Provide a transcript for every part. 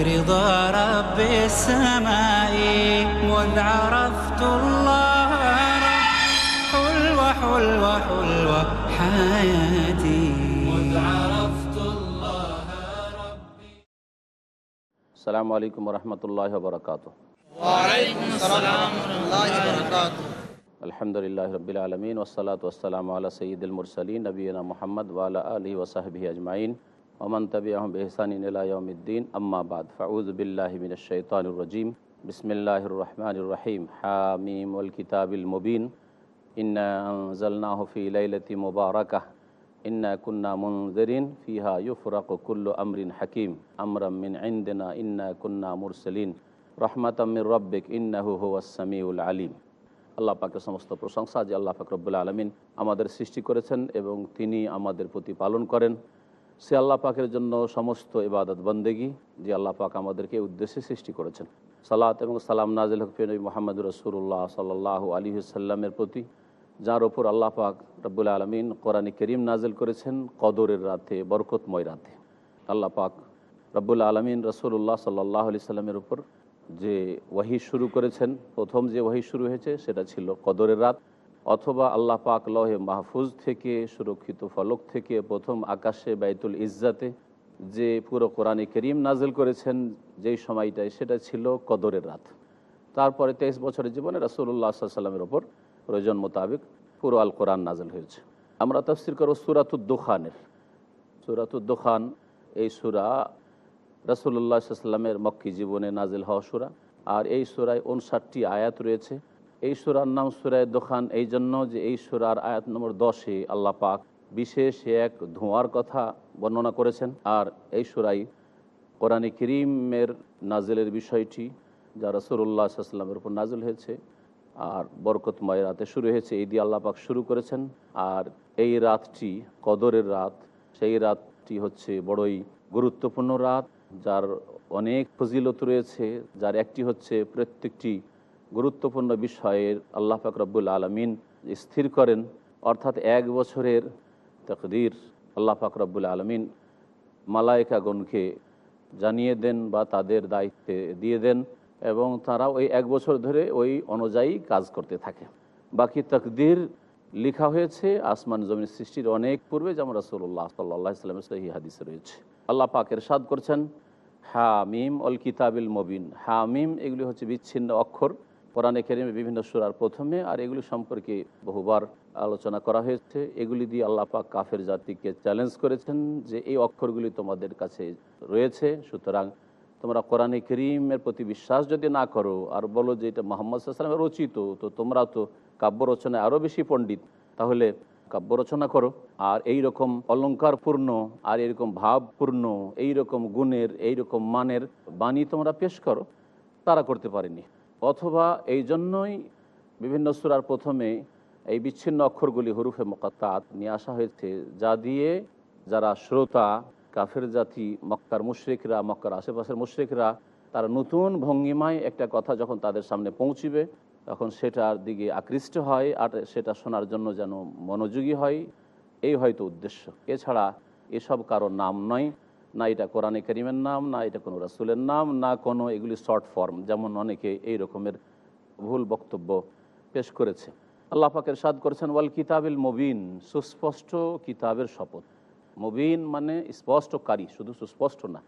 رضا رب السماء مذ عرفت الله رب حلوة حلوة حلوة حياتي. مذ عرفت الله السلام عليكم ورحمة الله وبركاته. وعليكم السلام ورحمة الله وبركاته. الحمد لله رب العالمين والصلاة والسلام على سيد المرسلين نبينا محمد وعلى آله وصحبه أجمعين. Oman তাবি আহম এহসান ইউদ্দিন আম্মাবাদ ফাউজবিল্লাহমিন শৈতানুর রজিম বিসমিল্লাহ রহমান রহিম হামিম উল কিতাবিল মুবিন ইন্না ফি লাইলতি মুবারাকাহ ইন্না কুন্না মুনজরিন ফিহা ইউফরাক কুল্লু আমরিন হাকিম আমরাম মিন ইন্দিনা ইন্না কুন্না মুরসলিন রহমাতামির রব্বিক ইন্নাহু হুয়াসামিউল আলিম আল্লাহ পাকের সমস্ত প্রশংসা যে আল্লাহ পাক রব্বুল আলমিন আমাদের সৃষ্টি করেছেন এবং তিনি আমাদের প্রতিপালন করেন। সে আল্লাহ পাকের জন্য সমস্ত ইবাদত বন্দেগি, যে আল্লাহ পাক আমাদেরকে উদ্দেশ্যে সৃষ্টি করেছেন। সালাত এবং সালাম নাজিল হকফিন মোহাম্মদ রসুল্লাহ সাল্লাহ আলী সাল্লামের প্রতি, যার ওপর আল্লাহ পাক রব্বুল আলমিন কোরআনী করিম নাজিল করেছেন কদরের রাতে, বরকতময় রাতে। আল্লাহ পাক রব্বুল আলমিন রসুল্লাহ সাল্লাহ আলি সাল্লামের উপর যে ওয়াহি শুরু করেছেন, প্রথম যে ওয়াহি শুরু হয়েছে, সেটা ছিল কদরের রাত। অথবা আল্লাহ পাক লহে মাহফুজ থেকে, সুরক্ষিত ফলক থেকে, প্রথম আকাশে বাইতুল ইজ্জাতে যে পুরো কোরআনে করিম নাজিল করেছেন, যেই সময়টায় সেটা ছিল কদরের রাত। তারপরে তেইশ বছরের জীবনে রাসুল্লাহ সাল্লামের ওপর প্রয়োজন মোতাবেক পুরো আল কোরআন নাজিল হয়েছে। আমরা তফসির করব সুরাতুদ্দোখানের সুরাতুদ্দোখান এই সুরা রসুল্লাহ সাল্লামের মক্কি জীবনে নাজিল হওয়া সুরা। আর এই সুরায় উনষাটটি আয়াত রয়েছে। এই সুরার নাম সুরায় দোকান এই জন্য যে এই সুরার আয়াত নম্বর দশে আল্লাহ পাক বিশেষ এক ধোঁয়ার কথা বর্ণনা করেছেন। আর এই সুরাই কোরআনে করিমের নাজিলের বিষয়টি যা রসুল্লাহ সাল্লামের উপর নাজিল হয়েছে আর বরকতময় রাতে শুরু হয়েছে, এই দিয়ে আল্লাহ পাক শুরু করেছেন। আর এই রাতটি, কদরের রাত, সেই রাতটি হচ্ছে বড়ই গুরুত্বপূর্ণ রাত, যার অনেক ফজিলত রয়েছে। যার একটি হচ্ছে প্রত্যেকটি গুরুত্বপূর্ণ বিষয়ের আল্লাহ পাক রব্বুল আলমিন স্থির করেন। অর্থাৎ এক বছরের তকদির আল্লাহ পাক রব্বুল আলমিন মালায়কাগণকে জানিয়ে দেন বা তাদের দায়িত্বে দিয়ে দেন এবং তারা ওই এক বছর ধরে ওই অনুযায়ী কাজ করতে থাকে। বাকি তকদির লেখা হয়েছে, আসমান জমিন সৃষ্টির অনেক পূর্বে, যেমন রাসুল্লাহ সাল্লাহ ইসলামের সহি হাদিসে রয়েছে। আল্লাহ পাকের সাদ করছেন হামিম অল কিতাবিল মবিন। হামিম এগুলি হচ্ছে বিচ্ছিন্ন অক্ষর। কোরআনে কেরিমে বিভিন্ন সুরার প্রথমে আর এগুলি সম্পর্কে বহুবার আলোচনা করা হয়েছে। এগুলি দিয়ে আল্লাহ পাক কাফের জাতিকে চ্যালেঞ্জ করেছেন যে এই অক্ষরগুলি তোমাদের কাছে রয়েছে। সুতরাং তোমরা কোরআনে করিমের প্রতি বিশ্বাস যদি না করো আর বলো যে এটা মোহাম্মদ সাল্লামের রচিত, তো তোমরা তো কাব্য রচনায় আরও বেশি পণ্ডিত। তাহলে কাব্য রচনা করো। আর এই রকম অলঙ্কারপূর্ণ আর এরকম ভাবপূর্ণ এই রকম গুণের এই রকম মানের বাণী তোমরা পেশ করো। তারা করতে পারেনি। অথবা এই জন্যই বিভিন্ন সুরার প্রথমে এই বিচ্ছিন্ন অক্ষরগুলি হরুফে মোকাত্তাত নিয়ে আসা হয়েছে, যা দিয়ে যারা শ্রোতা, কাফের জাতি, মক্কার মুশ্রিকরা, মক্কার আশেপাশের মুশ্রিকরা, তারা নতুন ভঙ্গিমায় একটা কথা যখন তাদের সামনে পৌঁছিবে, তখন সেটার দিকে আকৃষ্ট হয় আর সেটা শোনার জন্য যেন মনোযোগী হয়। এই হয়তো উদ্দেশ্য। এছাড়া এসব কারও নাম নয়। না এটা কোরআনে করিমের নাম, না এটা কোনো রাসুলের নাম, না কোনো এগুলি শর্ট ফর্ম, যেমন অনেকে এই রকমের ভুল বক্তব্য পেশ করেছে। আল্লাহ পাকের সাদ করেছেন, ওয়াল কিতাবিল মবিন সুস্পষ্ট কিতাবের শপথ। মবিন মানে স্পষ্টকারী শুধু সুস্পষ্ট না।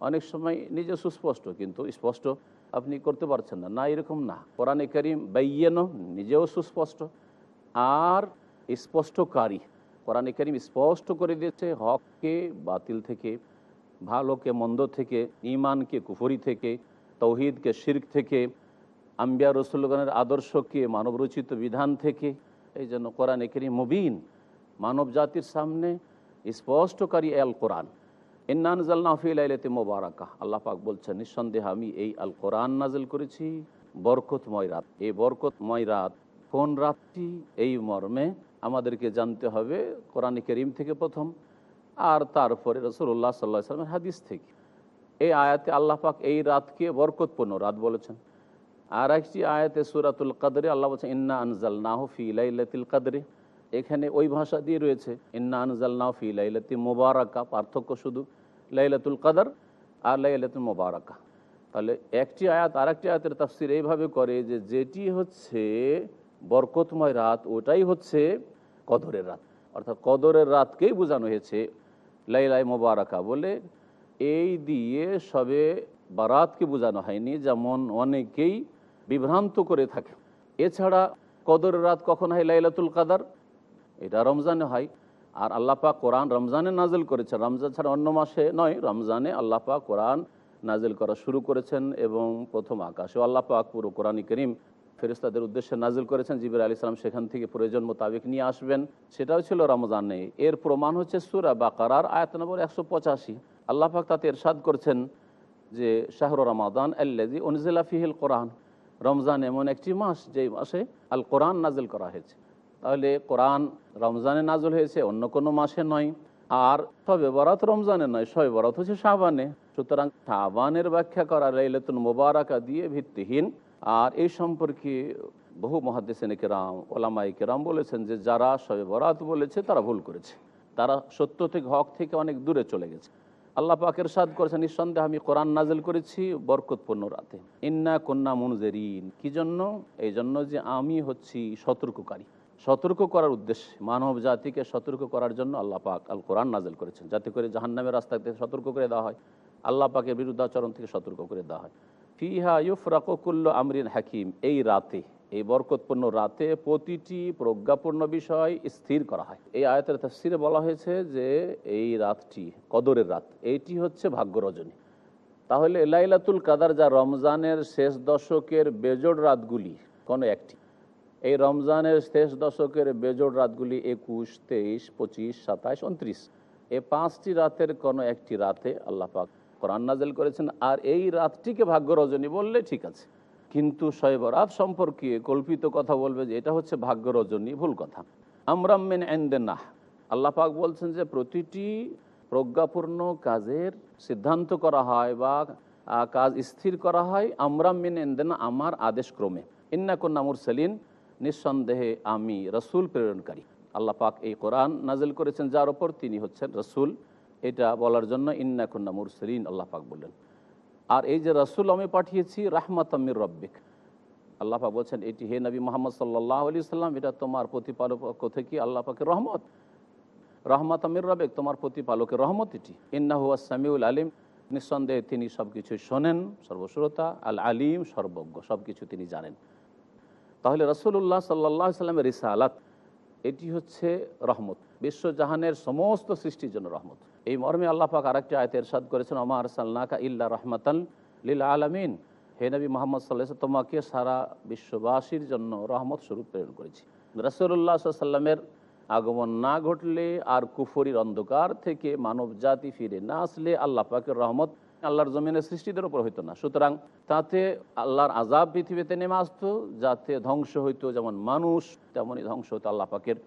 অনেক সময় নিজে সুস্পষ্ট, কিন্তু স্পষ্ট আপনি করতে পারছেন না। না, এরকম না। কোরআনে করিম বাইয়েন, নিজেও সুস্পষ্ট। আর স্পষ্টকারী কোরআনে করিম স্পষ্ট করে দিয়েছে হককে বাতিল থেকে ভালোকে মন্দ থেকে ইমানকে কুফরি থেকে, তৌহিদকে, শির্ক থেকে, আম্বিয়া রসুলগণের আদর্শকে, মানবরচিত বিধান থেকে, এই জন্য কোরআনে করিম মুবিন। মানব জাতির সামনে স্পষ্টকারী আল কোরআন। ইন্নান ইন্নানজালনাফিলাইলেতে মোবারকা আল্লাহ পাক বলছেন, নিঃসন্দেহে আমি এই আল কোরআন নাজিল করেছি। বরকতময় রাত। এই বরকতময় রাত কোন রাতটি? এই মর্মে আমাদেরকে জানতে হবে কোরআন করিম থেকে প্রথম। আর তারপরে রসুল্লাহ সাল্লাহ সাল্লামের হাদিস থেকে। এই আয়াতে আল্লাহ পাক এই রাতকে বরকতপূর্ণ রাত বলেছেন। আর একটি আয়াতে সুরাতুল কাদরে আল্লাহ বলছেন, ইন্না আনজাল নাহ ফি লাইলাতিল কাদরে। এখানে ওই ভাষা দিয়ে রয়েছে, ইন্না আনজাল নাহ ফি লাইলাতি মোবারকা। পার্থক্য শুধু লাইলাতুল কাদর আর লাইলাতুল মোবারকা। তাহলে একটি আয়াত আর একটি আয়াতের তাফসির এইভাবে করে যে যেটি হচ্ছে বরকতময় রাত, ওটাই হচ্ছে কদরের রাত। অর্থাৎ কদরের রাতকেই বোঝানো হয়েছে লাইলাই মোবারকা বলে এই দিয়ে সবে বারাতকে বোঝানো হয়নি, যেমন অনেকেই বিভ্রান্ত করে থাকে। এছাড়া কদরের রাত কখন হয় লাইলাতুল কাদার? এটা রমজানে হয়। আর আল্লাহ পাক কোরআন রমজানে নাজিল করেছেন। রমজান ছাড়া অন্য মাসে নয়, রমজানে আল্লাহ পাক কোরআন নাজিল করা শুরু করেছেন এবং প্রথম আকাশেও আল্লাহ পাক পুরো কোরআন করিম ফেরেস্তাদের উদ্দেশ্যে নাজিল করেছেন জিবির আলী সালাম সেখান থেকে প্রয়োজন মোতাবেক নিয়ে আসবেন। সেটাও ছিল রমজানে এর প্রমাণ হচ্ছে সুরা বাকারার আয়াত নম্বর একশো পঁচাশি। আল্লাহ পাক তাতে এরশাদ করছেন যে, শাহর রমাদান আল্লাজি উনজিলা ফিহিল কোরআন। রমজান এমন একটি মাস, যেই মাসে আল কোরআন নাজিল করা হয়েছে। তাহলে কোরআন রমজানে নাজল হয়েছে, অন্য কোনো মাসে নয়। আর সবে বরাত রমজানে নয় সবে বরাত হচ্ছে শাহবানে সুতরাং শাহবানের ব্যাখ্যা করা লাইলাতুল মোবারকা দিয়ে ভিত্তিহীন। আর এই সম্পর্কে বহু মহাদেসেন কেরাম ওলামাই কেরাম বলেছেন যে, যারা সবে বরাত বলেছে, তারা ভুল করেছে। তারা সত্য থেকে, হক থেকে অনেক দূরে চলে গেছে। আল্লাহ পাকের সাদ করেছেন, নিঃসন্দেহে আমি কোরআন নাজেল করেছি বরকতপূর্ণ রাতে। ইন্না কন্যা মুনজেরিন। কি জন্য? এই জন্য যে আমি হচ্ছি সতর্ককারী। সতর্ক করার উদ্দেশ্যে, মানব জাতিকে সতর্ক করার জন্য আল্লাহ পাক আল কোরআন নাজেল করেছেন। যাতে করে জাহান্নামের রাস্তা থেকে সতর্ক করে দেওয়া হয়। আল্লাহ পাকের বিরুদ্ধাচরণ থেকে সতর্ক করে দেওয়া হয়। ফিহা ইউফরাকুল্ল আমরিন হাকিম, এই রাতে, এই বরকতপূর্ণ রাতে প্রতিটি প্রজ্ঞাপূর্ণ বিষয় স্থির করা হয়। এই আয়তের তফসিরে বলা হয়েছে যে এই রাতটি, কদরের রাত এইটি হচ্ছে ভাগ্য রজনী। তাহলে লাইলাতুল কাদার যা রমজানের শেষ দশকের বেজোড় রাতগুলি, কোনো একটি? এই রমজানের শেষ দশকের বেজোড় রাতগুলি একুশ, তেইশ, পঁচিশ, সাতাইশ, উনত্রিশ। এই পাঁচটি রাতের কোনো একটি রাতে আল্লাহ পাক কোরআন নাজেল করেছেন আর এই রাতটিকে ভাগ্য রজনী বললে ঠিক আছে। কিন্তু শৈব রাত সম্পর্কে কল্পিত কথা বলবে যে এটা হচ্ছে ভাগ্য রজনী ভুল কথা। আমরাম্মেন এন্ডে না আল্লাহ পাক বলছেন যে প্রতিটি প্রজ্ঞাপূর্ণ কাজের সিদ্ধান্ত করা হয় বা কাজ স্থির করা হয় আমরাম্মিন এন্দেনা আমার আদেশ ক্রমে। ইন্না কন্যা মুরসালিন, নিঃসন্দেহে আমি রসুল প্রেরণকারী। আল্লাহ পাক এই কোরআন নাজেল করেছেন, যার ওপর তিনি হচ্ছেন রসুল। এটা বলার জন্য ইন্না কন্যা মুরসালিন, আল্লাহ পাক বললেন। আর এই যে রসুল আমি পাঠিয়েছি রাহমাত আমির রব্বিক। আল্লাহ পাক বলছেন, এটি হে নবী মোহাম্মদ সাল্লাহ আলি সাল্লাম, এটা তোমার প্রতিপালক থেকে আল্লাহ পাকের রহমত? রহমত আমির রবেক তোমার প্রতিপালকের রহমত এটি। ইন্নাহু সামিউল আলিম, নিঃসন্দেহে তিনি সব কিছু শোনেন, সর্বশ্রোতা, আল আলিম, সর্বজ্ঞ সব কিছু তিনি জানেন। তাহলে রসুল্লাহ সাল্লাহ সাল্লামের রিসালাত, এটি হচ্ছে রহমত। বিশ্বজাহানের সমস্ত সৃষ্টির জন্য রহমত। এই মর্মে আল্লাহ পাক আরেকটি আয়তে এরশাদ করেছেন আমার সাল্লাকা ইল্লা রহমতাল লিল আলমিন। হে নবী মোহাম্মদ সাল্লাহ তোমাকে সারা বিশ্ববাসীর জন্য রহমত স্বরূপ প্রেরণ করেছি। রসুল্লাহ সাল্লামের আগমন না ঘটলে আর কুফরির অন্ধকার থেকে মানব জাতি ফিরে না আসলে আল্লাহ পাকের রহমত আল্লাহর জমিনের সৃষ্টিদের উপর হইতো না। সুতরাং তাতে আল্লাহর আজাব পৃথিবীতে নেমে আসতো, যাতে ধ্বংস হইতো যেমন মানুষ তেমনই ধ্বংস হতো আল্লাহ পাকের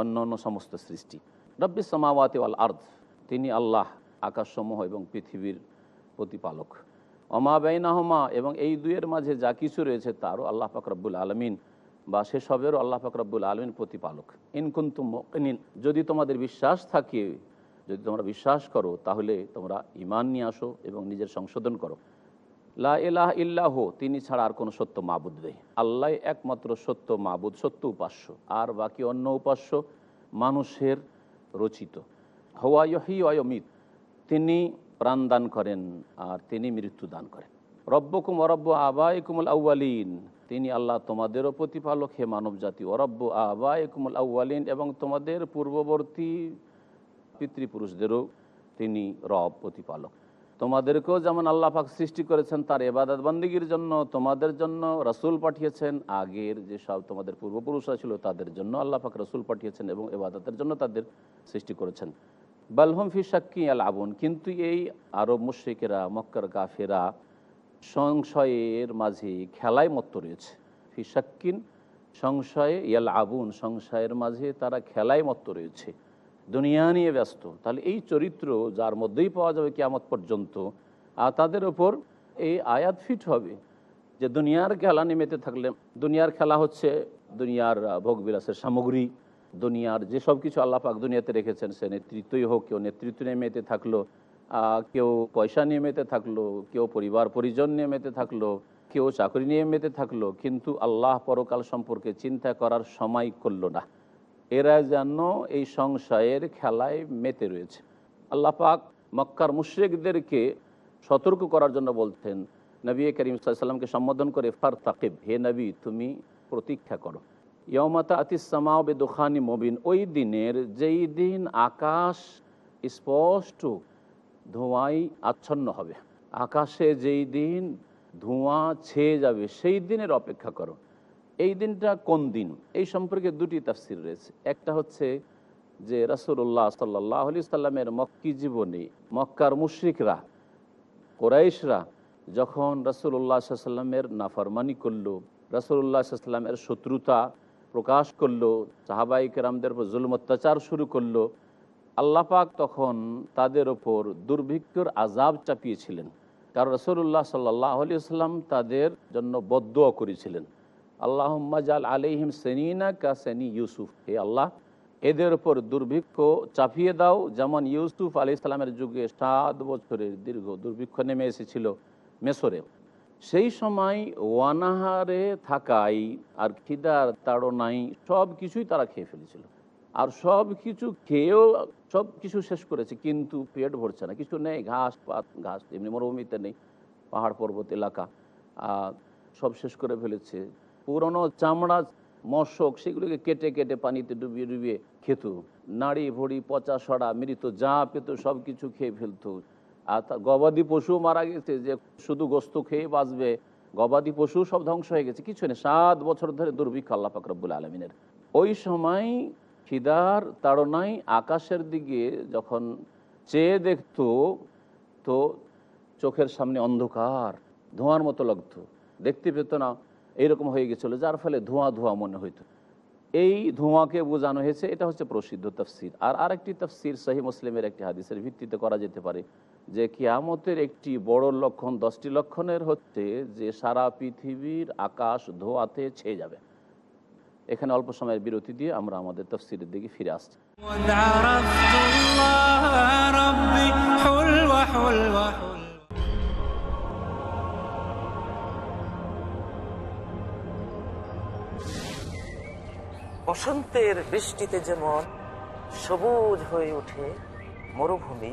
অন্য অন্য সমস্ত সৃষ্টি। রব্বি সামাওয়াতি আল আর্দ। তিনি আল্লাহ, আকাশসমূহ এবং পৃথিবীর প্রতিপালক। অমা বেইনাহমা এবং এই দুইয়ের মাঝে যা কিছু রয়েছে তারও আল্লাহ পাক রব্বুল আলমিন বা সেসবেরও আল্লাহ পাক রব্বুল আলমিন প্রতিপালক। ইনকুন্তুম মুকিনিন যদি তোমাদের বিশ্বাস থাকে, যদি তোমরা বিশ্বাস করো, তাহলে তোমরা ইমান নিয়ে আসো এবং নিজের সংশোধন করো। লা ইলাহ ইল্লাহ, তিনি ছাড়া আর কোনো সত্য মাবুদ নেই। আল্লাহ একমাত্র সত্য মাবুদ, সত্য উপাস্য। আর বাকি অন্য উপাস্য মানুষের রচিত। হওয়াহি অয়মিত তিনি প্রাণ দান করেন আর তিনি মৃত্যু দান করেন। রব্বকুম অরব্ব আবাই কুমল আউ্বালিন তিনি আল্লাহ তোমাদেরও প্রতিপালক, হে মানব জাতি অরব্ব আবাই কুমল আউ্বালিন এবং তোমাদের পূর্ববর্তী পিতৃপুরুষদেরও তিনি রব প্রতিপালক। তোমাদেরকেও যেমন আল্লাহ পাক সৃষ্টি করেছেন, তার এবাদত বন্দীগীর জন্য, তোমাদের জন্য রসুল পাঠিয়েছেন। আগের যে সব তোমাদের পূর্বপুরুষরা ছিল, তাদের জন্য আল্লাহ পাক রসুল পাঠিয়েছেন এবং এবাদতের জন্য তাদের সৃষ্টি করেছেন। বালহম ফি সাক্কি আল আবুন কিন্তু এই আরব মুশ্রিকেরা, মক্কার গাফেরা সংশয়ের মাঝে খেলায় মত্ত রয়েছে। ফি সাক্কিন সংশয়ে ইয়াল আবুন সংশয়ের মাঝে তারা খেলায় মত্ত রয়েছে। দুনিয়া নিয়ে ব্যস্ত। তাহলে এই চরিত্র যার মধ্যেই পাওয়া যাবে কেয়ামত পর্যন্ত, আর তাদের ওপর এই আয়াত ফিট হবে যে দুনিয়ার খেলা নেমেতে থাকলে, দুনিয়ার খেলা হচ্ছে দুনিয়ার ভোগবিলাসের সামগ্রী। দুনিয়ার যে সব কিছু আল্লাহ পাক দুনিয়াতে রেখেছেন, সে নেতৃত্বই হোক, কেউ নেতৃত্ব নিয়ে মেতে থাকল কেউ পয়সা নিয়ে মেতে থাকল, কেউ পরিবার, পরিজন নিয়ে মেতে থাকল, কেউ চাকরি নিয়ে মেতে থাকল, কিন্তু আল্লাহ পরকাল সম্পর্কে চিন্তা করার সময় করল না। এরা যেন এই সংশয়ের খেলায় মেতে রয়েছে। আল্লাহ পাক মক্কার মুশ্রিকদেরকে সতর্ক করার জন্য বলতেন নবী করিম সাল্লামকে সম্বোধন করে ফার তাকিব হে নবী, তুমি প্রতীক্ষা করো। ইয়মাতা আতিসামা বে দোখানি মবিন। ওই দিনের যেই দিন আকাশ স্পষ্ট ধোঁয়াই আচ্ছন্ন হবে, আকাশে যেই দিন ধোঁয়া ছেয়ে যাবে, সেই দিনের অপেক্ষা করো। এই দিনটা কোন দিন? এই সম্পর্কে দুটি তাফসির রয়েছে। একটা হচ্ছে যে রাসুল্লাহ সাল্লাহ আলি সাল্লামের মক্কি জীবনে, মক্কার মুশ্রিকরা, কোরাইশরা যখন রাসুল্লাহ সাল্লামের নাফরমানি করল রাসুল্লাহ সাল্লামের শত্রুতা প্রকাশ করল সাহাবাই কেরামদের উপর জুলম, অত্যাচার শুরু করল, আল্লাহ পাক তখন তাদের ওপর দুর্ভিক্ষর আজাব চাপিয়েছিলেন। কারণ রসুল্লাহ সাল্লাহ আলি সাল্লাম তাদের জন্য বদুয়া করেছিলেন। আল্লাহ জাল আলিহিম সেনিনা কা সেনি ইউসুফ। হে আল্লাহ, এদের ওপর দুর্ভিক্ষ চাপিয়ে দাও, যেমন ইউসুফ আলি ইসলামের যুগে সাত বছরের দীর্ঘ দুর্ভিক্ষ নেমে এসেছিল মেসরে। সেই সময় ওয়ানাহারে থাকাই আর খিদার তাড়নাই সব কিছুই তারা খেয়ে ফেলেছিল। আর সব কিছু খেয়েও সব কিছু শেষ করেছে, কিন্তু পেট ভরছে না। কিছু নেই, ঘাস পাত, ঘাস এমনি মরুভূমিতে নেই, পাহাড় পর্বত, এলাকা। সব শেষ করে ফেলেছে। পুরনো চামড়া, মশক, সেগুলোকে কেটে কেটে পানিতে ডুবিয়ে ডুবিয়ে খেত। নাড়ি, ভড়ি, পচা, সড়া, মৃত যা পেত সব কিছু খেয়ে ফেলতো। আর গবাদি পশু মারা গেছে যে শুধু গোস্ত খেয়ে বাঁচবে, গবাদি পশু সব ধ্বংস হয়ে গেছে। কিছু নেই, সাত বছর ধরে দুর্ভিক্ষ আল্লাহ ফাকরবুল আলমিনের। ওই সময় খিদার তাড়নায় আকাশের দিকে যখন চেয়ে দেখতো, তো চোখের সামনে অন্ধকার, ধোঁয়ার মতো লাগতো। দেখতে পেত না এইরকম হয়ে গেছিল, যার ফলে ধোঁয়া ধোঁয়া মনে হইতো। এই ধোঁয়াকে বোঝানো হয়েছে, এটা হচ্ছে প্রসিদ্ধ তফসির। আর আরেকটি তফসির সহি মুসলিমের একটি হাদিসের ভিত্তিতে করা যেতে পারে। যে কিয়ামতের একটি বড় লক্ষণ, দশটি লক্ষণের হচ্ছে যে সারা পৃথিবীর আকাশ ধোয়াতে ছেয়ে যাবে। এখানে অল্প সময়ের বিরতি দিয়ে আমরা আমাদের তফসিলের দিকে ফিরে আসছি। বসন্তের বৃষ্টিতে যেমন সবুজ হয়ে ওঠে মরুভূমি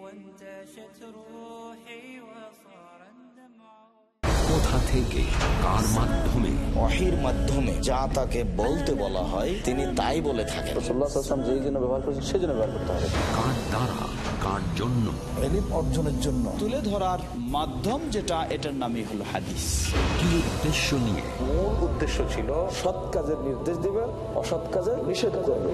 থেকে কার মাধ্যমে? অহির মাধ্যমে যা তাকে বলতে বলা হয় তিনি তাই বলে থাকেন। ব্যবহার করেছেন সেই জন্য ব্যবহার করতে হবে। কার দ্বারা? কার জন্য? এলিম অর্জনের জন্য। তুলে ধরার মাধ্যম যেটা এটার নামই হলো হাদিস। কি উদ্দেশ্য নিয়ে? মূল উদ্দেশ্য ছিল সৎ কাজের নির্দেশ দিবে অসৎ কাজের নিষেধ করবে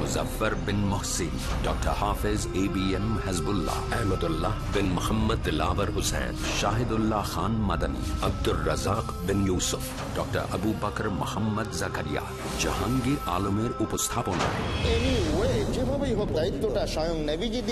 Muzaffar bin Mohsin doctor Hafez A B M Hajbullah Ahmadullah bin Mohammad Dilabar Hussain Shahidullah Khan Madani Abdur Razzak bin Yusuf doctor Abu Bakar Mohammad Zakaria Jahangir আলমের উপস্থাপনা যেভাবেই হোক দায়িত্বটা স্বয়ং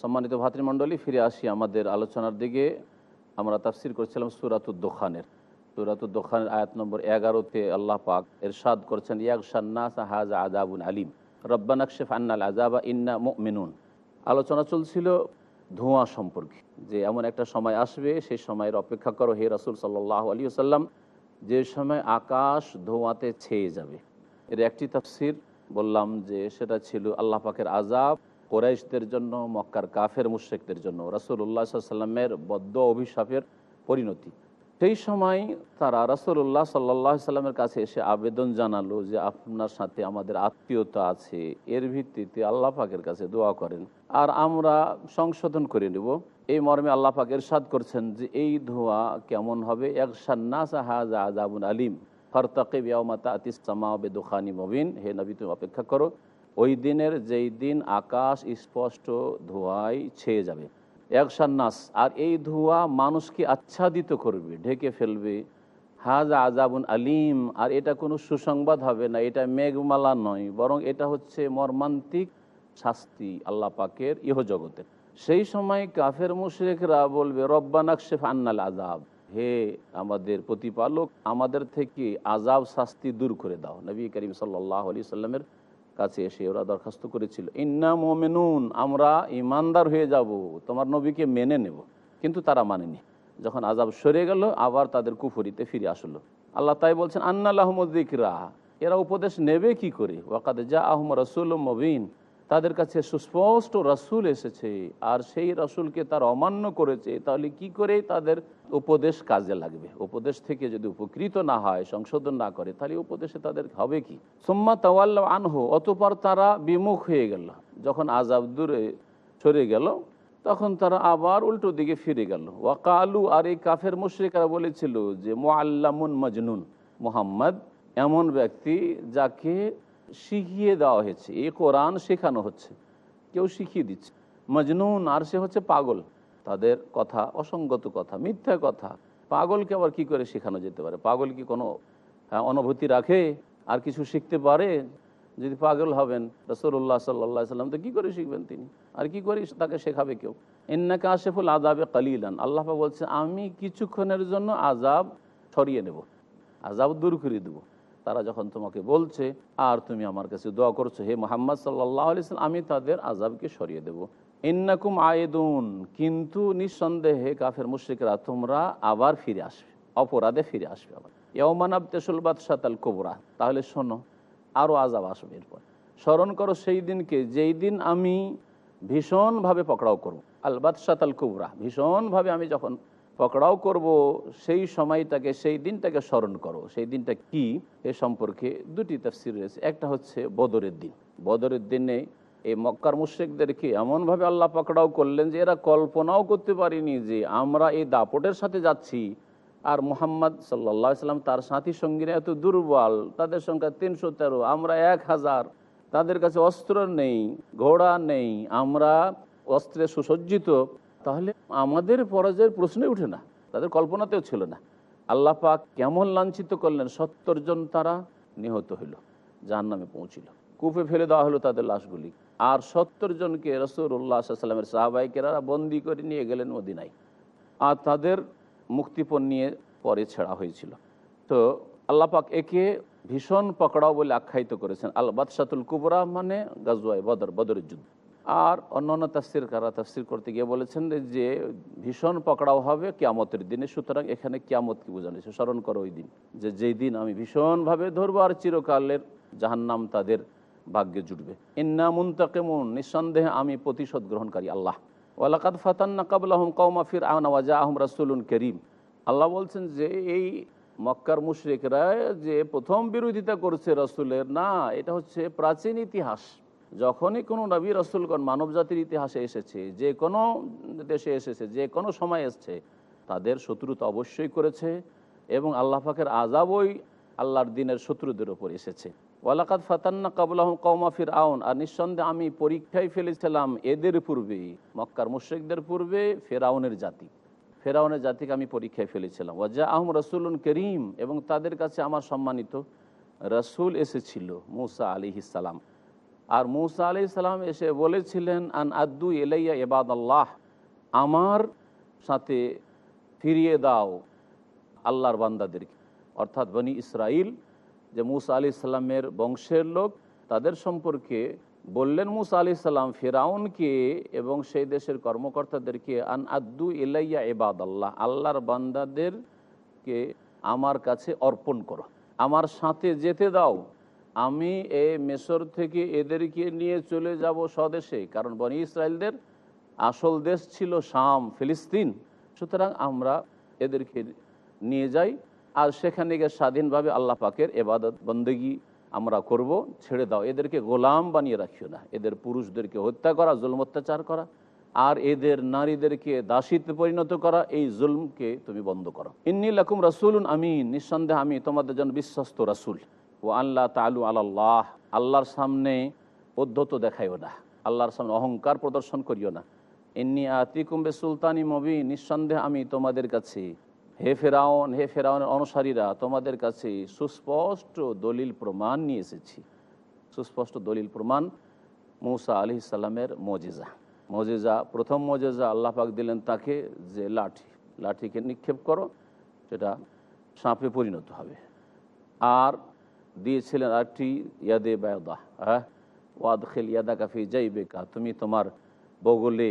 সম্মানিত ভাতৃমণ্ডলী, ফিরে আসি আমাদের আলোচনার দিকে। আমরা তাফসির করছিলাম সুরাতুদ্দোখানের সুরাতুদ্দোখানের আয়াত নম্বর এগারোতে আল্লাহ পাক এরশাদ করছেন ইয়াক শান্নাস হাজ আলিম। রব্বানাকশেফ আন্নাল আজাবা ইন্না মিনুন আলোচনা চলছিল ধোঁয়া সম্পর্কে, যে এমন একটা সময় আসবে, সেই সময়ের অপেক্ষা করো হে রসুল সাল্লাহ আলী সাল্লাম যে সময় আকাশ ধোঁয়াতে ছেয়ে যাবে। এর একটি তাফসির বললাম যে সেটা ছিল আল্লাহ পাকের আজাব কোরাইশদের জন্য, মক্কার কাফের মুশ্রেকদের জন্য রাসুল্লাহ সাল্লামের বদ্ধ অভিশাপের পরিণতি। সেই সময় তারা রাসুল্লাহ সাল্লাহ সাল্লামের কাছে এসে আবেদন জানালো যে, আপনার সাথে আমাদের আত্মীয়তা আছে। এর ভিত্তিতে আল্লাহ পাকের কাছে দোয়া করেন। আর আমরা সংশোধন করে নেব। এই মর্মে আল্লাহ পাক এরশাদ করছেন যে, এই ধোঁয়া কেমন হবে? এক সান্নাস হাজা আজাবুন আলিম। ফরতাকিব ইয়ামাতা আতিসামা বেদুখানি মবিন। হে নবী, তুমি অপেক্ষা করো। ওই দিনের যেই দিন আকাশ স্পষ্ট ধোঁয়ায় ছেয়ে যাবে। এক সান্নাস আর এই ধোঁয়া মানুষকে আচ্ছাদিত করবে, ঢেকে ফেলবে? হাজা আজাবুন আলিম, আর এটা কোনো সুসংবাদ হবে না, এটা মেঘমালা নয়, বরং এটা হচ্ছে মর্মান্তিক শাস্তি আল্লাহ পাকের ইহজগতের সেই সময় কাফের মুশরেকরা বলবে রব্বানাক শেফ আন্নাল আজাব হে আমাদের প্রতিপালক, আমাদের থেকে আজাব শাস্তি দূর করে দাও। নবী করিম সাল্লাহ আলি সাল্লামের কাছে এসে ওরা দরখাস্ত করেছিল। ইন্না মোমেনুন, আমরা ইমানদার হয়ে যাব, তোমার নবীকে মেনে নেব। কিন্তু তারা মানেনি। যখন আজাব সরে গেল, আবার তাদের কুফরিতে ফিরে আসলো। আল্লাহ তাই বলছেন আন্নাল আহমদিকরা এরা উপদেশ নেবে কি করে? ওয়াকাদ যা আহম রসুল মবিন। তাদের কাছে সুস্পষ্ট রাসুল এসেছে, আর সেই রাসুলকে তার অমান্য করেছে, তাহলে কি করে তাদের উপদেশ কাজে লাগবে? উপদেশ থেকে যদি উপকৃত না হয়, সংশোধন না করে, তাহলে উপদেশে তাদের হবে কি? সোম্মা তাওয়াল্লা আনহো, অতপর তারা বিমুখ হয়ে গেল। যখন আজাব দূরে সরে গেল, তখন তারা আবার উল্টো দিকে ফিরে গেল। ওয়াকালু আর এই কাফের মুশ্রিকারা বলেছিল যে মোয়াল্লামুন মজনুন, মোহাম্মদ এমন ব্যক্তি যাকে শিখিয়ে দেওয়া হয়েছে। এ কোরআন শেখানো হচ্ছে। কেউ শিখিয়ে দিচ্ছে। মজনুন আর সে হচ্ছে পাগল। তাদের কথা অসঙ্গত কথা মিথ্যা কথা। পাগলকে আবার কি করে শেখানো যেতে পারে? পাগল কি কোনো হ্যাঁ, অনুভূতি রাখে? আর কিছু শিখতে পারে? যদি পাগল হবেন রসুল্লাহ সাল্লাহ সাল্লাম তো কী করে শিখবেন তিনি? আর কি করে তাকে শেখাবে কেউ? এন্নাকে আশেফুল আজাবে কালিলান। আল্লাহ বলছে আমি কিছুক্ষণের জন্য আজাব সরিয়ে নেব। আজাব দূর করে দেবো। তারা যখন তোমাকে বলছে, আর তুমি আমার কাছে দোয়া করছ, হে মোহাম্মদ সাল্লাহ আলিয়াল্লাম আমি তাদের আজাবকে সরিয়ে দেব। ইন্নাকুম আয়েদুন। কিন্তু নিঃসন্দেহে কাফের মুশ্রিকরা তোমরা আবার ফিরে আসবে, অপরাধে ফিরে আসবে আবার। ইয়মানাব তেসুল বাদশাতাল কোবরা। তাহলে শোনো আরও আজাব আসবে এরপর। স্মরণ করো সেই দিনকে, যেই দিন আমি ভীষণভাবে পকড়াও করব। আল বাদশাতাল কুবরা। ভীষণভাবে আমি যখন পকড়াও করব, সেই সময়টাকে, সেই দিনটাকে স্মরণ করো। সেই দিনটা কি? এ সম্পর্কে দুটি তফসির রয়েছে। একটা হচ্ছে বদরের দিন। বদরের দিনে এই মক্কার মুশ্রিকদেরকে এমনভাবে আল্লাহ পাকড়াও করলেন যে এরা কল্পনাও করতে পারিনি যে আমরা এই দাপটের সাথে যাচ্ছি। আর মোহাম্মদ সাল্লা সাল্লাম তার সাথী সঙ্গীরা এত দুর্বল, তাদের সংখ্যা তিনশো তেরো, আমরা এক হাজার, তাদের কাছে অস্ত্র নেই, ঘোড়া নেই, আমরা অস্ত্রে সুসজ্জিত। তাহলে আমাদের পরাজয়ের প্রশ্নই উঠে না। তাদের কল্পনাতেও ছিল না। আল্লাহ পাক কেমন লাঞ্ছিত করলেন, সত্তর জন তারা নিহত হইল যার নামে পৌঁছিল। কূপে ফেলে দেওয়া হলো তাদের লাশগুলি। আর সত্তর জনকে রসুল্লাহ সাল্লামের সাহাবাইকেরা বন্দি করে নিয়ে গেলেন মদিনায়। আর তাদের মুক্তিপণ নিয়ে পরে ছেড়া হয়েছিল। তো আল্লাপাক একে ভীষণ পকড়াও বলে আখ্যায়িত করেছেন। আল বাদশাতুল কুবরা মানে গাজুয়াই বদর, বদরের যুদ্ধ। আর অন্যান্য তাফসির কারা তাফসির করতে গিয়ে বলেছেন যে ভীষণ পকড়াও হবে কিয়ামতের দিনে, সুতরাং এখানে কিয়ামত কি বোঝানো হয়েছে? স্মরণ করো ওই দিন যে যেই দিন আমি ভীষণভাবে ধরবো আর চিরকালের জাহান্নাম তাদের ভাগ্যে জুটবে। ইন্না মুন্তাকেমুন, নিঃসন্দেহে আমি প্রতিশোধ গ্রহণকারী আল্লাহ। ওয়ালাকাদ ফাতান্না কাবলাহম কৌমা ফির আহনা আহম রাসুলুন করিম। আল্লাহ বলছেন যে এই মক্কার মুশরিকরা যে প্রথম বিরোধিতা করছে রসুলের, না, এটা হচ্ছে প্রাচীন ইতিহাস। যখনই কোনো নবী রসুলগণ মানব জাতির ইতিহাসে এসেছে, যে কোনো দেশে এসেছে, যে কোনো সময় এসছে, তাদের শত্রুতা অবশ্যই করেছে এবং আল্লাহ পাকের আজাবই আল্লাহর দিনের শত্রুদের ওপর এসেছে। ওয়ালাকাত ফাতান্না কাবুলাহ কৌমা ফির আউন আর নিঃসন্দেহে আমি পরীক্ষায় ফেলেছিলাম এদের পূর্বে, মক্কার মুশ্রিকদের পূর্বে ফেরাউনের জাতি। ফেরাউনের জাতিকে আমি পরীক্ষায় ফেলেছিলাম। ওয়াজা আহম রসুলুন করিম, এবং তাদের কাছে আমার সম্মানিত রসুল এসেছিল মুসা আলি সালাম। আর মুসা আলি সালাম এসে বলেছিলেন, আন আদু এলাইয়া এবাদ আল্লাহ আমার সাথে ফিরিয়ে দাও আল্লাহর বান্দাদেরকে। অর্থাৎ বনি ইসরাইল, যে মুসা আলি সাল্লামের বংশের লোক, তাদের সম্পর্কে বললেন মুসা আলি সাল্লাম ফেরাউনকে এবং সেই দেশের কর্মকর্তাদেরকে, আন আদু এলাইয়া এবাদ আল্লাহ আল্লাহর বান্দাদেরকে আমার কাছে অর্পণ করো। আমার সাথে যেতে দাও আমি এ মেসর থেকে এদেরকে নিয়ে চলে যাব স্বদেশে, কারণ বনি ইসরায়েলদের আসল দেশ ছিল শাম, ফিলিস্তিন। সুতরাং আমরা এদেরকে নিয়ে যাই, আর সেখানে গিয়ে স্বাধীনভাবে আল্লাহ পাকের এবাদত, বন্দেগি আমরা করব, ছেড়ে দাও। এদেরকে গোলাম বানিয়ে রাখিও না। এদের পুরুষদেরকে হত্যা করা, জুলম অত্যাচার করা, আর এদের নারীদেরকে দাসীতে পরিণত করা, এই জুলমকে তুমি বন্ধ করো। ইন্নি লাকুম রাসুলুন আমিন। নিঃসন্দেহে আমি তোমাদের জন্য বিশ্বস্ত রাসুল। ও আল্লাহ তালু আল্লাহ আল্লাহর সামনে পদ্ধত দেখাইও না। আল্লাহর সামনে অহংকার প্রদর্শন করিও না। ইন্নি আতিকুম্বে সুলতানি মবি নিঃসন্দেহে আমি তোমাদের কাছে, হে ফেরাউন, হে ফেরাউনের অনুসারীরা, তোমাদের কাছে সুস্পষ্ট দলিল প্রমাণ নিয়ে এসেছি। সুস্পষ্ট দলিল প্রমাণ মৌসা আলি সাল্লামের মজেজা। মজেজা, প্রথম মজেজা আল্লাহ পাক দিলেন তাকে যে লাঠি, লাঠিকে নিক্ষেপ করো, সেটা সাপে পরিণত হবে। আর দিয়েছিলেন আরেকটি ইয়াদে বায়দা হ্যাঁ? ওয়াদ খেল ইয়াদা কাফি যাই বেকা তুমি তোমার বগলে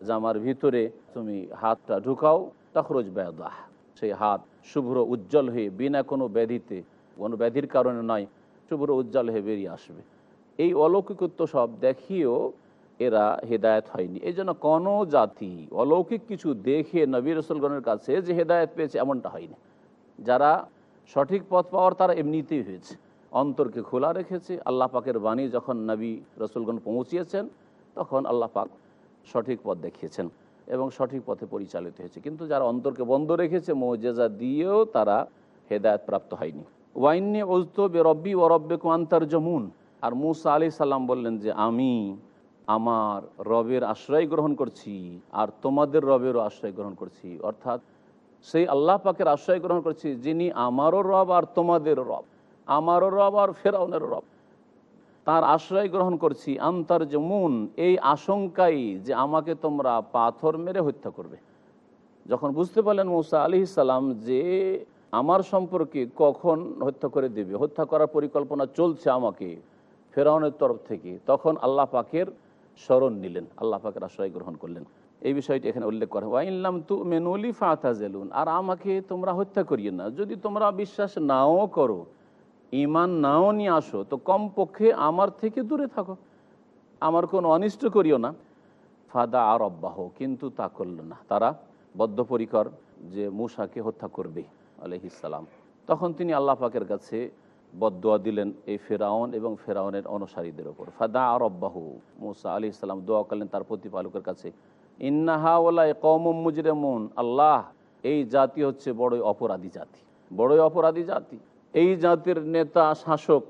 জামার ভিতরে তুমি হাতটা ঢুকাও, তখরোজ বেদাহ সেই হাত শুভ্র উজ্জ্বল হয়ে বিনা কোনো ব্যাধিতে, কোনো ব্যাধির কারণে নয়, শুভ্র উজ্জ্বল হয়ে বেরিয়ে আসবে। এই অলৌকিকত্ব সব দেখিয়েও এরা হেদায়ত হয়নি। এই জন্য কোনো জাতি অলৌকিক কিছু দেখে নবী রসুলগণের কাছে যে হেদায়ত পেয়েছে এমনটা হয়নি। যারা সঠিক পথ পাওয়ার তারা এমনিতেই হয়েছে। অন্তরকে খোলা রেখেছে। আল্লাহ পাকের বাণী যখন নবী রসুলগণ পৌঁছিয়েছেন, তখন আল্লাহ পাক সঠিক পথ দেখিয়েছেন এবং সঠিক পথে পরিচালিত হয়েছে। কিন্তু যারা অন্তরকে বন্ধ রেখেছে, মৌজেজা দিয়েও তারা হেদায়ত প্রাপ্ত হয়নি। ওয়াইন্নে ওজতো বে রব্বি ও রব্বে কুয়ান্তার জমুন আর মুসা আলি সাল্লাম বললেন যে, আমি আমার রবের আশ্রয় গ্রহণ করছি আর তোমাদের রবেরও আশ্রয় গ্রহণ করছি। অর্থাৎ সেই আল্লাহ পাকের আশ্রয় গ্রহণ করছি, যিনি আমারও রব আর তোমাদের রব। আমারও রব আর ফেরাউনের রব। তার আশ্রয় গ্রহণ করছি, আন্তর যেমন এই আশঙ্কাই যে আমাকে তোমরা পাথর মেরে হত্যা করবে। যখন বুঝতে পারলেন মৌসা আলি সালাম যে আমার সম্পর্কে কখন হত্যা করে দেবে, হত্যা করার পরিকল্পনা চলছে আমাকে ফেরাউনের তরফ থেকে, তখন আল্লাহ পাকের স্মরণ নিলেন, আল্লাহ পাকের আশ্রয় গ্রহণ করলেন। এই বিষয়টি এখানে উল্লেখ করা ওয়াইনলাম তু মেনুলি ফাতাজেলুন আর আমাকে তোমরা হত্যা করিয়ে না। যদি তোমরা বিশ্বাস নাও করো ইমান নাও নিয়ে আসো, তো কমপক্ষে আমার থেকে দূরে থাকো। আমার কোনো অনিষ্ট করিও না। ফাদা আর অব্যাহ কিন্তু তা করল না। তারা বদ্ধপরিকর যে মূষাকে হত্যা করবে আলহিসাল্লাম তখন তিনি আল্লাহ পাকের কাছে বদোয়া দিলেন এই ফেরাউন এবং ফেরাউনের অনুসারীদের ওপর। ফাদা আর অব্যাহু মুসা আলি ইসলাম দোয়া করলেন তার প্রতিপালকের কাছে। ইন্নাহা ওলাই কৌম মুজরেমন। আল্লাহ, এই জাতি হচ্ছে বড়ই অপরাধী জাতি। বড়ই অপরাধী জাতি। এই জাতির নেতা, শাসক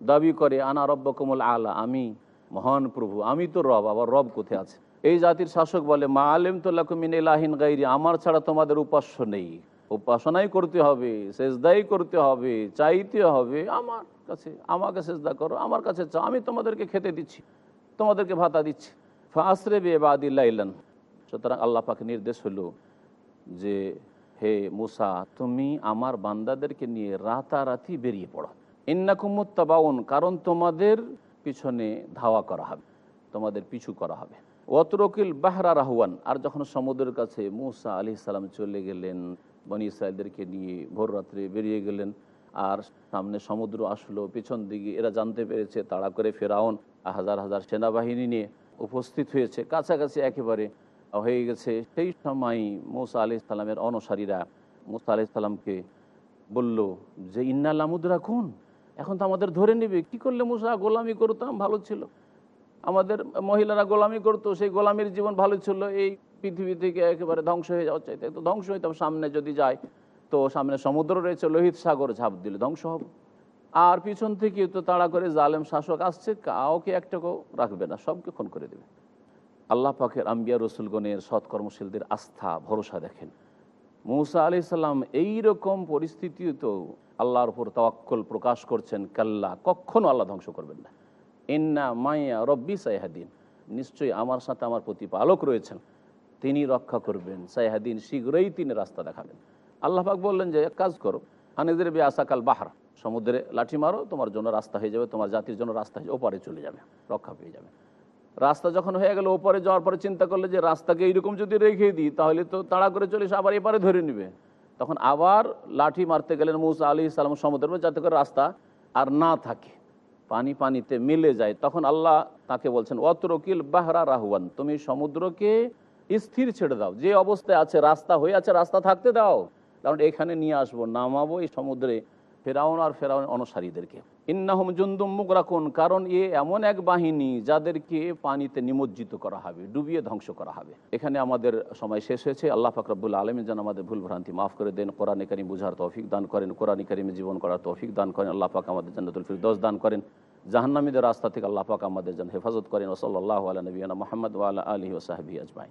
দাবি করে, আনা রব্ব কমল আলা, আমি মহান প্রভু, আমি তো রব, আবার রব কোথায় আছে? এই জাতির শাসক বলে, মা আলিম তোল্লাকুমিন এলাহিন গাইরি, আমার ছাড়া তোমাদের উপাস্য নেই। উপাসনাই করতে হবে, সেজদাই করতে হবে, চাইতে হবে, আমার কাছে, আমাকে সেজদা করো, আমার কাছে চাও, আমি তোমাদেরকে খেতে দিচ্ছি, তোমাদেরকে ভাতা দিচ্ছি। ফাসরে বে বাদিল্লাইলান সুতরাং আল্লাহ পাকে নির্দেশ হলো যে, হে মুসা, তুমি আমার বান্দাদেরকে নিয়ে রাতারাতি বেরিয়ে পড়ো। ইন্নাকুমুত্তাবাউন কারণ তোমাদের পিছনে ধাওয়া করা হবে, তোমাদের পিছু করা হবে। অতরকিল বাহরা রাহুয়ান আর যখন সমুদ্রের কাছে মুসা আলি সালাম চলে গেলেন, বনি ইসরায়েলদেরকে নিয়ে ভোর রাত্রে বেরিয়ে গেলেন, আর সামনে সমুদ্র আসলো, পিছন দিকে এরা জানতে পেরেছে, তাড়া করে ফেরাউন, হাজার হাজার সেনাবাহিনী নিয়ে উপস্থিত হয়েছে। কাছাকাছি একেবারে হয়ে গেছে। সেই সময় মৌসা আলি সালামের অনুসারীরা মোসা আলি সাল্লামকে বলল যে, ইন্না লামুদ্রা খুন। এখন তো আমাদের ধরে নেবে। কি করলে মুসা? গোলামি করতাম, ভালো ছিল। আমাদের মহিলারা গোলামি করতো, সেই গোলামির জীবন ভালো ছিল। এই পৃথিবী থেকে একেবারে ধ্বংস হয়ে যাওয়ার চাইতে। তো ধ্বংস হইতাম, সামনে যদি যায়, তো সামনে সমুদ্র রয়েছে, লোহিত সাগর ঝাঁপ দিলে ধ্বংস হবে। আর পিছন থেকে তো তাড়া করে জালেম শাসক আসছে, কাউকে একটাকেও রাখবে না, সবকে খুন করে দেবে। আল্লাহ পাকের আম্বিয়া রসুলগণের সৎকর্মশীলদের আস্থা, ভরসা দেখেন। মৌসা আলি সাল্লাম এইরকম পরিস্থিতিতেও আল্লাহর উপর তওয়াক্কল প্রকাশ করছেন, কাল্লা, কখনো আল্লাহ ধ্বংস করবেন না। ইন্না মাইয়া রব্বি সাইহাদিন, নিশ্চয়ই আমার সাথে আমার প্রতিপালক রয়েছেন, তিনি রক্ষা করবেন, সাইহাদিন শীঘ্রই তিনি রাস্তা দেখাবেন। আল্লাহ পাক বললেন যে কাজ করো আনিদের বে আসাকাল বাহার সমুদ্রে লাঠি মারো, তোমার জন্য রাস্তা হয়ে যাবে, তোমার জাতির জন্য রাস্তা হয়ে ওপারে চলে যাবে, রক্ষা পেয়ে যাবে। রাস্তা যখন হয়ে গেল, ওপারে যাওয়ার পরে চিন্তা করলে যে রাস্তাকে এইরকম যদি রেখে দিই, তাহলে তো তাড়া করে চলে আবার এপারে ধরে নিবে। তখন আবার লাঠি মারতে গেলেন মুসা আলী ইসলাম সমুদ্রের মধ্যে যাতে করে রাস্তা আর না থাকে, পানি পানিতে মিলে যায়। তখন আল্লাহ তাকে বলছেন অতরকিল বাহরা রাহুয়ান, তুমি সমুদ্রকে স্থির ছেড়ে দাও। যে অবস্থায় আছে, রাস্তা হয়ে আছে, রাস্তা থাকতে দাও। কারণ এখানে নিয়ে আসব, নামাবো এই সমুদ্রে ফেরাউন আর ফেরাউন অনুসারীদেরকে। ইন্নাহম জুন্দুম মুখ রাখুন কারণ এ এমন এক বাহিনী যাদেরকে পানিতে নিমজ্জিত করা হবে, ডুবিয়ে ধ্বংস করা হবে। এখানে আমাদের সময় শেষ হয়েছে। আল্লাহ ফাকরাবুল আলমী যেন আমাদের ভুল ভ্রান্তি মাফ করে দেন, কোরআন কারিম বুঝার তৌফিক দান করেন, কোরআন কারিমে জীবন করার তৌফিক দান করেন, আল্লাহ পাক আমাদের জান্নাতুল ফিরদৌস দান করেন। জাহান্নামীদের রাস্তা থেকে আল্লাহ পাক আমাদের যেন হেফাজত করেন ওসল্লাহ আলা নবীনা মোহাম্মদ ওয়ালা আলহি ওসাহাবি আজমাই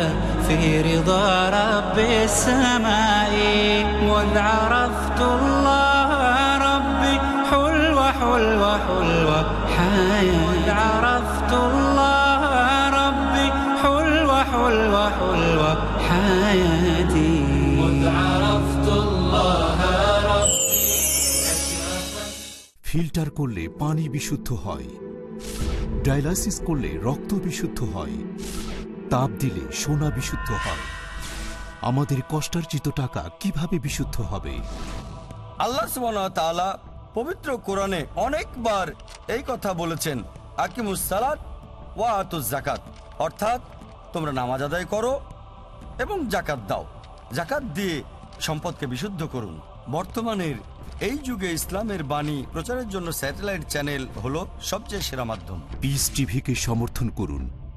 في رضا رب السماء مذ عرفت الله ربي حلوة حلوة حلوة حياة مذ عرفت الله ربي حلوة حلوة حلوة حياتي مذ عرفت الله ربي ফিল্টার করলে পানি বিশুদ্ধ হয় ডায়ালাসিস করলে রক্ত বিশুদ্ধ হয় তাপ দিলে সোনা বিশুদ্ধ হয়। আমাদের কষ্টার্জিত টাকা কীভাবে বিশুদ্ধ হবে? আল্লাহ তাআলা পবিত্র কোরআনে অনেকবার এই কথা বলেছেন আকিমুস সালাত ওয়া আতুস জাকাত অর্থাৎ তোমরা নামাজ আদায় করো এবং জাকাত দাও। জাকাত দিয়ে সম্পদকে বিশুদ্ধ করুন। বর্তমানের এই যুগে ইসলামের বাণী প্রচারের জন্য স্যাটেলাইট চ্যানেল হলো সবচেয়ে সেরা মাধ্যম। পিস টিভিকে সমর্থন করুন।